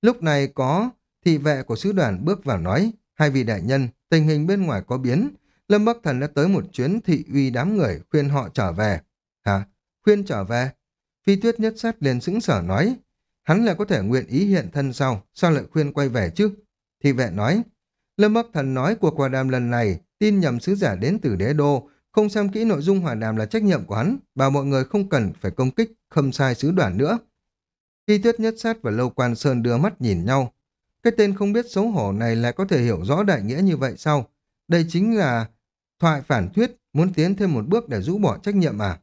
Lúc này có thị vệ của sứ đoàn bước vào nói, hai vị đại nhân, tình hình bên ngoài có biến. Lâm Bắc Thần đã tới một chuyến thị uy đám người khuyên họ trở về. Hả? Khuyên trở về? Phi tuyết nhất sát liền sững sở nói, hắn là có thể nguyện ý hiện thân sau, sao lại khuyên quay về chứ? Thị vệ nói, Lâm Bắc Thần nói cuộc hòa đàm lần này, tin nhầm sứ giả đến từ đế đô, không xem kỹ nội dung hòa đàm là trách nhiệm của hắn, bảo mọi người không cần phải công kích, khâm sai sứ đoàn nữa. Phi tuyết nhất sát và lâu quan sơn đưa mắt nhìn nhau. Cái tên không biết xấu hổ này lại có thể hiểu rõ đại nghĩa như vậy sao? Đây chính là thoại phản thuyết, muốn tiến thêm một bước để rũ bỏ trách nhiệm à?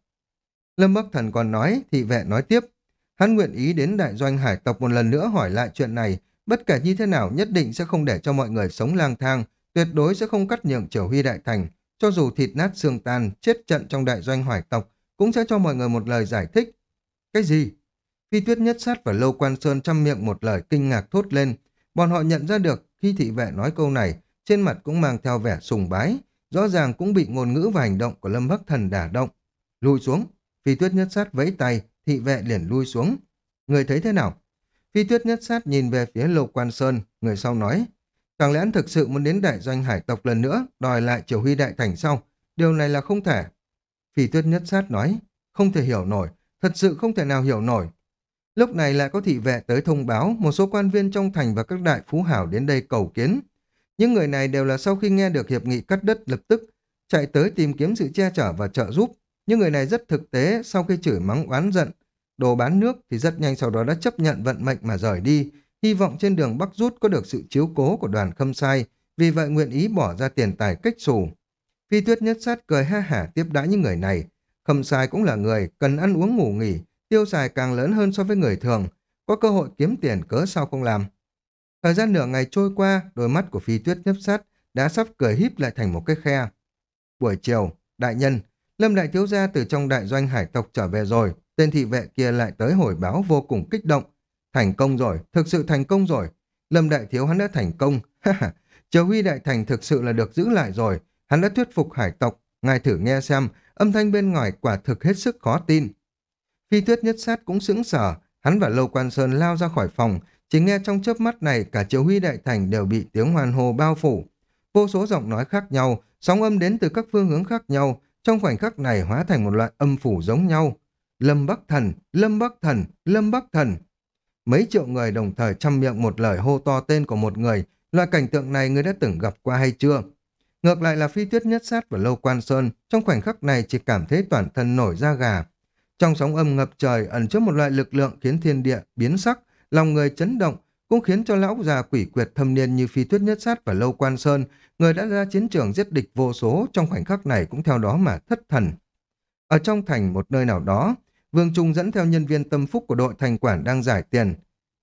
Lâm Bắc Thần còn nói, thị vệ nói tiếp. Hắn nguyện ý đến đại doanh hải tộc một lần nữa hỏi lại chuyện này, bất kể như thế nào nhất định sẽ không để cho mọi người sống lang thang, tuyệt đối sẽ không cắt nhượng triều huy đại thành, cho dù thịt nát xương tan, chết trận trong đại doanh hải tộc, cũng sẽ cho mọi người một lời giải thích. Cái gì? Phi tuyết nhất sát và lâu quan sơn chăm miệng một lời kinh ngạc thốt lên. Bọn họ nhận ra được khi thị vệ nói câu này, trên mặt cũng mang theo vẻ sùng bái, rõ ràng cũng bị ngôn ngữ và hành động của Lâm Bắc Thần đả động. Lùi xuống, phi tuyết nhất sát vẫy tay, thị vệ liền lui xuống. Người thấy thế nào? Phi tuyết nhất sát nhìn về phía Lâu Quan Sơn, người sau nói, chẳng lẽ anh thực sự muốn đến đại doanh hải tộc lần nữa, đòi lại triều huy đại thành sau? Điều này là không thể. Phi tuyết nhất sát nói, không thể hiểu nổi, thật sự không thể nào hiểu nổi. Lúc này lại có thị vệ tới thông báo một số quan viên trong thành và các đại phú hảo đến đây cầu kiến. Những người này đều là sau khi nghe được hiệp nghị cắt đất lập tức chạy tới tìm kiếm sự che chở và trợ giúp. Những người này rất thực tế sau khi chửi mắng oán giận. Đồ bán nước thì rất nhanh sau đó đã chấp nhận vận mệnh mà rời đi, hy vọng trên đường Bắc Rút có được sự chiếu cố của đoàn khâm sai, vì vậy nguyện ý bỏ ra tiền tài cách xù. Phi tuyết nhất sát cười ha hả tiếp đãi những người này. Khâm sai cũng là người, cần ăn uống ngủ nghỉ, tiêu xài càng lớn hơn so với người thường, có cơ hội kiếm tiền cớ sao không làm. Thời gian nửa ngày trôi qua, đôi mắt của phi tuyết nhấp sát đã sắp cười híp lại thành một cái khe. Buổi chiều, đại nhân, Lâm Đại Thiếu Gia từ trong đại doanh hải tộc trở về rồi, tên thị vệ kia lại tới hồi báo vô cùng kích động. Thành công rồi, thực sự thành công rồi. Lâm Đại Thiếu hắn đã thành công. (laughs) chờ Huy Đại Thành thực sự là được giữ lại rồi. Hắn đã thuyết phục hải tộc. Ngài thử nghe xem, âm thanh bên ngoài quả thực hết sức khó tin. Phi tuyết nhất sát cũng sững sờ, hắn và Lâu Quan Sơn lao ra khỏi phòng, chỉ nghe trong chớp mắt này cả triều huy đại thành đều bị tiếng hoàn hồ bao phủ. Vô số giọng nói khác nhau, sóng âm đến từ các phương hướng khác nhau, trong khoảnh khắc này hóa thành một loại âm phủ giống nhau. Lâm Bắc Thần, Lâm Bắc Thần, Lâm Bắc Thần. Mấy triệu người đồng thời chăm miệng một lời hô to tên của một người, loại cảnh tượng này người đã từng gặp qua hay chưa? Ngược lại là phi tuyết nhất sát và lâu quan sơn, trong khoảnh khắc này chỉ cảm thấy toàn thân nổi da gà. Trong sóng âm ngập trời ẩn chứa một loại lực lượng khiến thiên địa biến sắc, lòng người chấn động, cũng khiến cho lão già quỷ quyệt thâm niên như phi tuyết nhất sát và lâu quan sơn, người đã ra chiến trường giết địch vô số trong khoảnh khắc này cũng theo đó mà thất thần. Ở trong thành một nơi nào đó, Vương Trung dẫn theo nhân viên tâm phúc của đội thành quản đang giải tiền.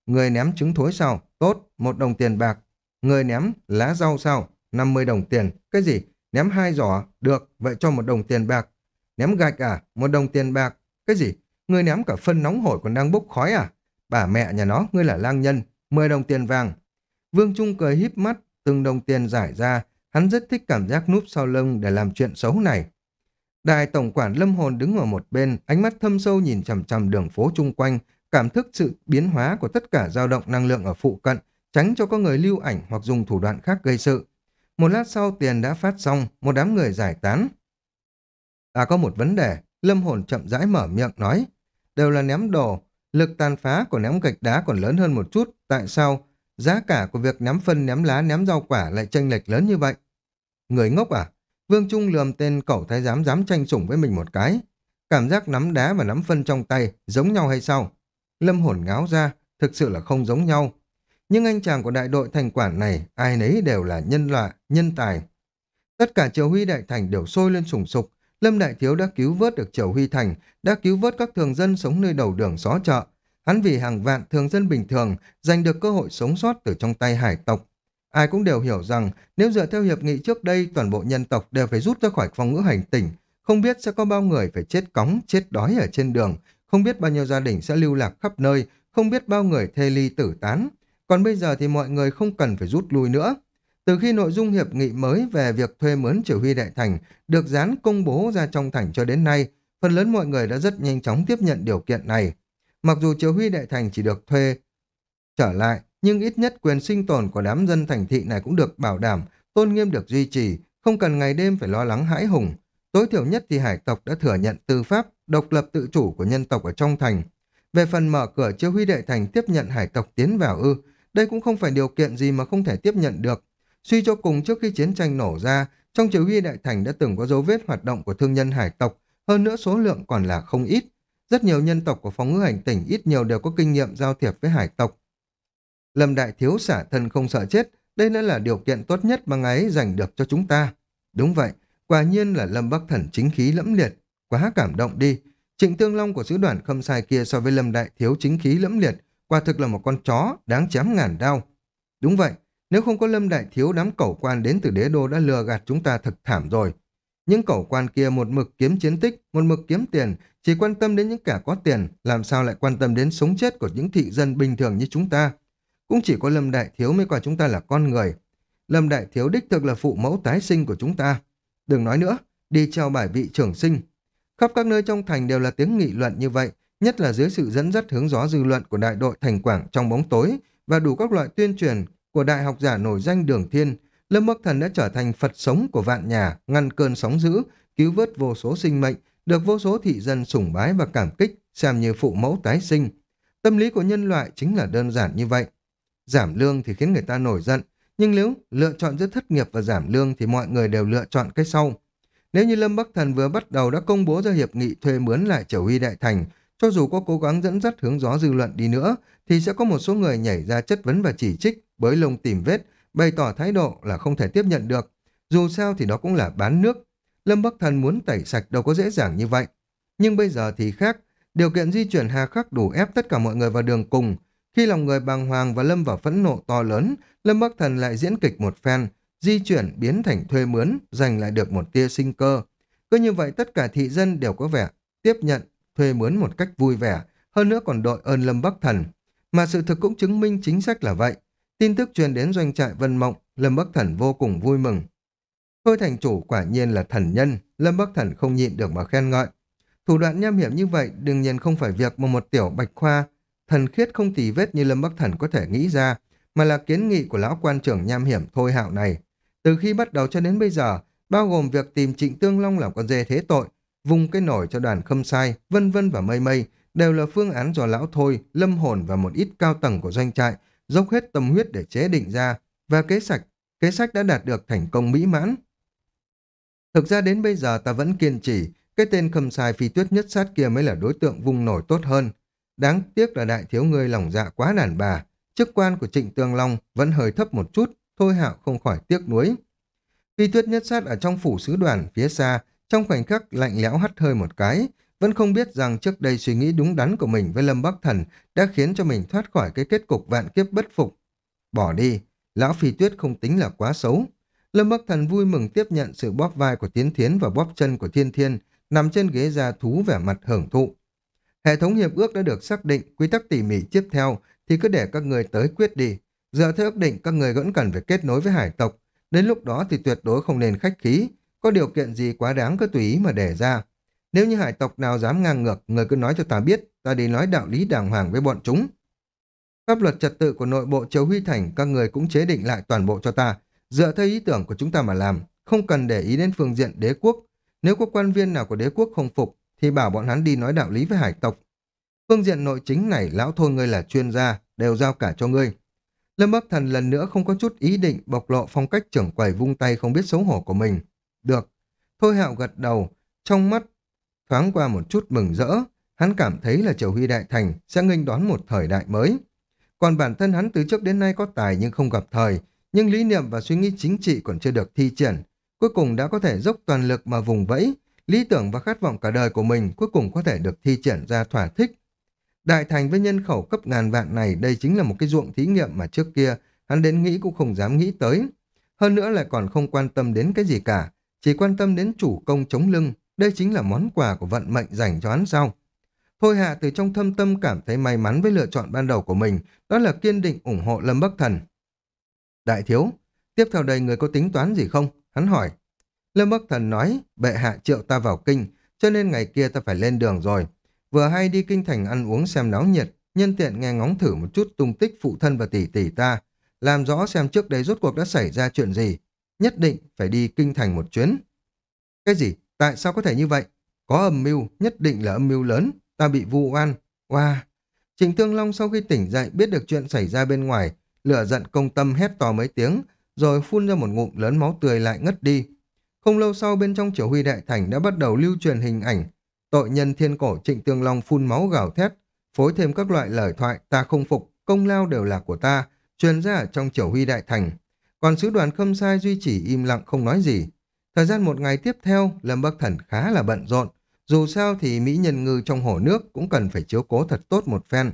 Người ném trứng thối sao? Tốt, một đồng tiền bạc. Người ném lá rau sao? 50 đồng tiền. Cái gì? Ném hai giỏ? Được, vậy cho một đồng tiền bạc. Ném gạch à? Một đồng tiền bạc. Cái gì? Người ném cả phân nóng hổi còn đang bốc khói à? Bà mẹ nhà nó, ngươi là lang nhân. 10 đồng tiền vàng. Vương Trung cười híp mắt, từng đồng tiền giải ra. Hắn rất thích cảm giác núp sau lưng để làm chuyện xấu này. Đại tổng quản lâm hồn đứng ở một bên, ánh mắt thâm sâu nhìn chằm chằm đường phố chung quanh, cảm thức sự biến hóa của tất cả dao động năng lượng ở phụ cận, tránh cho có người lưu ảnh hoặc dùng thủ đoạn khác gây sự. Một lát sau tiền đã phát xong, một đám người giải tán. À có một vấn đề, lâm hồn chậm rãi mở miệng nói, đều là ném đồ, lực tàn phá của ném gạch đá còn lớn hơn một chút, tại sao giá cả của việc ném phân, ném lá, ném rau quả lại chênh lệch lớn như vậy? Người ngốc à? Vương Trung lườm tên cẩu thái giám dám tranh sủng với mình một cái. Cảm giác nắm đá và nắm phân trong tay giống nhau hay sao? Lâm hồn ngáo ra, thực sự là không giống nhau. Nhưng anh chàng của đại đội thành quản này, ai nấy đều là nhân loại, nhân tài. Tất cả triều huy đại thành đều sôi lên sùng sục. Lâm Đại Thiếu đã cứu vớt được triều huy thành, đã cứu vớt các thường dân sống nơi đầu đường xó chợ. Hắn vì hàng vạn thường dân bình thường giành được cơ hội sống sót từ trong tay hải tộc. Ai cũng đều hiểu rằng nếu dựa theo hiệp nghị trước đây toàn bộ nhân tộc đều phải rút ra khỏi phong ngữ hành tỉnh, không biết sẽ có bao người phải chết cóng, chết đói ở trên đường, không biết bao nhiêu gia đình sẽ lưu lạc khắp nơi, không biết bao người thê ly tử tán. Còn bây giờ thì mọi người không cần phải rút lui nữa. Từ khi nội dung hiệp nghị mới về việc thuê mướn chỉ huy đại thành được dán công bố ra trong thành cho đến nay, phần lớn mọi người đã rất nhanh chóng tiếp nhận điều kiện này. Mặc dù chỉ huy đại thành chỉ được thuê trở lại, nhưng ít nhất quyền sinh tồn của đám dân thành thị này cũng được bảo đảm, tôn nghiêm được duy trì, không cần ngày đêm phải lo lắng hãi hùng. Tối thiểu nhất thì hải tộc đã thừa nhận tư pháp, độc lập tự chủ của nhân tộc ở trong thành. Về phần mở cửa chiêu huy đệ thành tiếp nhận hải tộc tiến vào ư, đây cũng không phải điều kiện gì mà không thể tiếp nhận được. Suy cho cùng trước khi chiến tranh nổ ra, trong chỉ huy đại thành đã từng có dấu vết hoạt động của thương nhân hải tộc, hơn nữa số lượng còn là không ít. Rất nhiều nhân tộc của phóng ngữ hành tỉnh ít nhiều đều có kinh nghiệm giao thiệp với hải tộc, Lâm Đại Thiếu xả thân không sợ chết, đây đã là điều kiện tốt nhất mà ngài ấy dành được cho chúng ta. Đúng vậy, quả nhiên là Lâm Bắc Thần chính khí lẫm liệt, quá cảm động đi. Trịnh Tương Long của sứ đoàn khâm sai kia so với Lâm Đại Thiếu chính khí lẫm liệt, quả thực là một con chó đáng chém ngàn đao. Đúng vậy, nếu không có Lâm Đại Thiếu đám cẩu quan đến từ đế đô đã lừa gạt chúng ta thật thảm rồi. Những cẩu quan kia một mực kiếm chiến tích, một mực kiếm tiền, chỉ quan tâm đến những kẻ có tiền, làm sao lại quan tâm đến sống chết của những thị dân bình thường như chúng ta. Cũng chỉ có Lâm Đại Thiếu mới coi chúng ta là con người. Lâm Đại Thiếu đích thực là phụ mẫu tái sinh của chúng ta. Đừng nói nữa, đi trao bài vị trưởng sinh. Khắp các nơi trong thành đều là tiếng nghị luận như vậy, nhất là dưới sự dẫn dắt hướng gió dư luận của đại đội thành quảng trong bóng tối và đủ các loại tuyên truyền của đại học giả nổi danh Đường Thiên, Lâm Bắc Thần đã trở thành Phật sống của vạn nhà, ngăn cơn sóng dữ, cứu vớt vô số sinh mệnh, được vô số thị dân sủng bái và cảm kích, xem như phụ mẫu tái sinh. Tâm lý của nhân loại chính là đơn giản như vậy. Giảm lương thì khiến người ta nổi giận, nhưng nếu lựa chọn giữa thất nghiệp và giảm lương thì mọi người đều lựa chọn cái sau. Nếu như Lâm Bắc Thần vừa bắt đầu đã công bố ra hiệp nghị thuê mướn lại trở huy đại thành, cho dù có cố gắng dẫn dắt hướng gió dư luận đi nữa, thì sẽ có một số người nhảy ra chất vấn và chỉ trích, bới lông tìm vết, bày tỏ thái độ là không thể tiếp nhận được. Dù sao thì đó cũng là bán nước. Lâm Bắc Thần muốn tẩy sạch đâu có dễ dàng như vậy. Nhưng bây giờ thì khác, điều kiện di chuyển hà khắc đủ ép tất cả mọi người vào đường cùng, khi lòng người bàng hoàng và lâm vào phẫn nộ to lớn, Lâm Bắc Thần lại diễn kịch một phen, di chuyển biến thành thuê mướn, giành lại được một tia sinh cơ. Cứ như vậy tất cả thị dân đều có vẻ tiếp nhận, thuê mướn một cách vui vẻ, hơn nữa còn đội ơn Lâm Bắc Thần. Mà sự thực cũng chứng minh chính sách là vậy. Tin tức truyền đến doanh trại Vân Mộng, Lâm Bắc Thần vô cùng vui mừng. Thôi thành chủ quả nhiên là thần nhân, Lâm Bắc Thần không nhịn được mà khen ngợi. Thủ đoạn nham hiểm như vậy đương nhiên không phải việc mà một tiểu bạch khoa thần khiết không tì vết như Lâm Bắc Thần có thể nghĩ ra, mà là kiến nghị của lão quan trưởng nham hiểm thôi hạo này. Từ khi bắt đầu cho đến bây giờ, bao gồm việc tìm Trịnh Tương Long làm con dê thế tội, vung cái nổi cho đoàn khâm sai, vân vân và mây mây, đều là phương án do lão thôi, lâm hồn và một ít cao tầng của doanh trại, dốc hết tâm huyết để chế định ra, và kế sạch, kế sách đã đạt được thành công mỹ mãn. Thực ra đến bây giờ ta vẫn kiên trì, cái tên khâm sai phi tuyết nhất sát kia mới là đối tượng vung nổi tốt hơn. Đáng tiếc là đại thiếu ngươi lòng dạ quá đàn bà, chức quan của Trịnh Tương Long vẫn hơi thấp một chút, thôi hạo không khỏi tiếc nuối. Phi tuyết nhất sát ở trong phủ sứ đoàn phía xa, trong khoảnh khắc lạnh lẽo hắt hơi một cái, vẫn không biết rằng trước đây suy nghĩ đúng đắn của mình với Lâm Bắc Thần đã khiến cho mình thoát khỏi cái kết cục vạn kiếp bất phục. Bỏ đi, Lão Phi Tuyết không tính là quá xấu. Lâm Bắc Thần vui mừng tiếp nhận sự bóp vai của Tiến Thiến và bóp chân của Thiên Thiên, nằm trên ghế da thú vẻ mặt hưởng thụ. Hệ thống hiệp ước đã được xác định, quy tắc tỉ mỉ tiếp theo thì cứ để các người tới quyết đi. Dựa theo ước định các người vẫn cần phải kết nối với hải tộc. Đến lúc đó thì tuyệt đối không nên khách khí. Có điều kiện gì quá đáng cứ tùy ý mà để ra. Nếu như hải tộc nào dám ngang ngược, người cứ nói cho ta biết, ta đi nói đạo lý đàng hoàng với bọn chúng. Pháp luật trật tự của nội bộ Triều Huy Thành các người cũng chế định lại toàn bộ cho ta, dựa theo ý tưởng của chúng ta mà làm, không cần để ý đến phương diện đế quốc. Nếu có quan viên nào của đế quốc không phục, thì bảo bọn hắn đi nói đạo lý với hải tộc. Phương diện nội chính này, lão thôi ngươi là chuyên gia, đều giao cả cho ngươi. Lâm Bắc Thần lần nữa không có chút ý định bộc lộ phong cách trưởng quầy vung tay không biết xấu hổ của mình. Được. Thôi hạo gật đầu, trong mắt thoáng qua một chút mừng rỡ. Hắn cảm thấy là Triều Huy Đại Thành sẽ nghênh đón một thời đại mới. Còn bản thân hắn từ trước đến nay có tài nhưng không gặp thời, nhưng lý niệm và suy nghĩ chính trị còn chưa được thi triển. Cuối cùng đã có thể dốc toàn lực mà vùng vẫy, lý tưởng và khát vọng cả đời của mình cuối cùng có thể được thi triển ra thỏa thích. Đại thành với nhân khẩu cấp ngàn vạn này đây chính là một cái ruộng thí nghiệm mà trước kia hắn đến nghĩ cũng không dám nghĩ tới. Hơn nữa lại còn không quan tâm đến cái gì cả, chỉ quan tâm đến chủ công chống lưng, đây chính là món quà của vận mệnh dành cho hắn sao. Thôi hạ từ trong thâm tâm cảm thấy may mắn với lựa chọn ban đầu của mình, đó là kiên định ủng hộ Lâm Bắc Thần. Đại thiếu, tiếp theo đây người có tính toán gì không? Hắn hỏi. Lâm Bắc Thần nói, bệ hạ triệu ta vào kinh, cho nên ngày kia ta phải lên đường rồi. Vừa hay đi kinh thành ăn uống xem náo nhiệt, nhân tiện nghe ngóng thử một chút tung tích phụ thân và tỷ tỷ ta, làm rõ xem trước đây rốt cuộc đã xảy ra chuyện gì. Nhất định phải đi kinh thành một chuyến. Cái gì? Tại sao có thể như vậy? Có âm mưu, nhất định là âm mưu lớn, ta bị vu oan. Wow! Trịnh Tương Long sau khi tỉnh dậy biết được chuyện xảy ra bên ngoài, lửa giận công tâm hét to mấy tiếng, rồi phun ra một ngụm lớn máu tươi lại ngất đi. Không lâu sau bên trong triều huy đại thành đã bắt đầu lưu truyền hình ảnh tội nhân thiên cổ Trịnh Tương Long phun máu gào thét, phối thêm các loại lời thoại ta không phục, công lao đều là của ta, truyền ra ở trong triều huy đại thành. Còn sứ đoàn khâm sai duy trì im lặng không nói gì. Thời gian một ngày tiếp theo, Lâm Bắc Thần khá là bận rộn, dù sao thì Mỹ nhân ngư trong hồ nước cũng cần phải chiếu cố thật tốt một phen.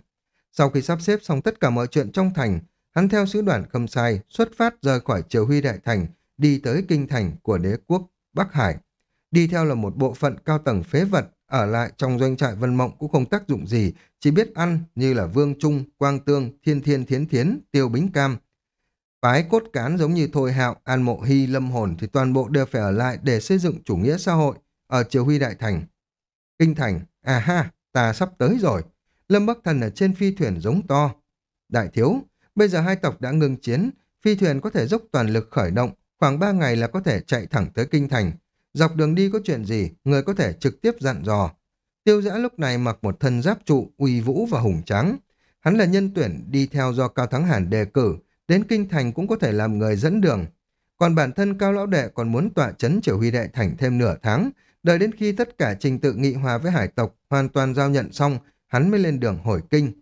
Sau khi sắp xếp xong tất cả mọi chuyện trong thành, hắn theo sứ đoàn khâm sai xuất phát rời khỏi triều huy đại thành, đi tới kinh thành của đế quốc Bắc Hải. Đi theo là một bộ phận cao tầng phế vật, ở lại trong doanh trại Vân Mộng cũng không tác dụng gì, chỉ biết ăn như là Vương Trung, Quang Tương, Thiên Thiên Thiến Thiến, Tiêu Bính Cam. Phái cốt cán giống như Thôi Hạo, An Mộ Hy, Lâm Hồn thì toàn bộ đều phải ở lại để xây dựng chủ nghĩa xã hội ở triều huy đại thành. Kinh thành, à ha, ta sắp tới rồi. Lâm Bắc Thần ở trên phi thuyền giống to. Đại thiếu, bây giờ hai tộc đã ngừng chiến, phi thuyền có thể dốc toàn lực khởi động, khoảng ba ngày là có thể chạy thẳng tới kinh thành. Dọc đường đi có chuyện gì, người có thể trực tiếp dặn dò. Tiêu giã lúc này mặc một thân giáp trụ, uy vũ và hùng tráng. Hắn là nhân tuyển đi theo do Cao Thắng Hàn đề cử, đến kinh thành cũng có thể làm người dẫn đường. Còn bản thân Cao Lão Đệ còn muốn tọa chấn chỉ huy đại thành thêm nửa tháng, đợi đến khi tất cả trình tự nghị hòa với hải tộc hoàn toàn giao nhận xong, hắn mới lên đường hồi kinh.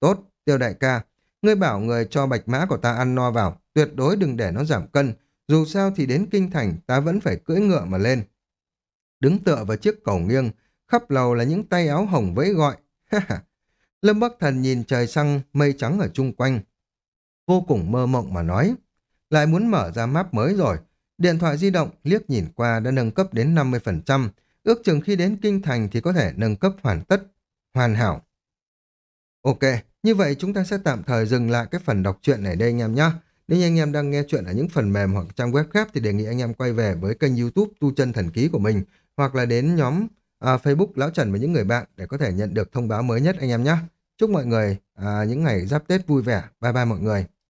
Tốt, tiêu đại ca, ngươi bảo người cho bạch mã của ta ăn no vào, tuyệt đối đừng để nó giảm cân, dù sao thì đến kinh thành ta vẫn phải cưỡi ngựa mà lên. Đứng tựa vào chiếc cầu nghiêng, khắp lầu là những tay áo hồng vẫy gọi. Lâm Bắc Thần nhìn trời xăng, mây trắng ở chung quanh. Vô cùng mơ mộng mà nói. Lại muốn mở ra map mới rồi. Điện thoại di động liếc nhìn qua đã nâng cấp đến 50%. Ước chừng khi đến kinh thành thì có thể nâng cấp hoàn tất. Hoàn hảo. Ok, như vậy chúng ta sẽ tạm thời dừng lại cái phần đọc truyện này đây anh em nhé. Nếu như anh em đang nghe chuyện ở những phần mềm hoặc trang web khác thì đề nghị anh em quay về với kênh youtube Tu chân Thần Ký của mình hoặc là đến nhóm à, Facebook Lão Trần và những người bạn để có thể nhận được thông báo mới nhất anh em nhé. Chúc mọi người à, những ngày giáp Tết vui vẻ. Bye bye mọi người.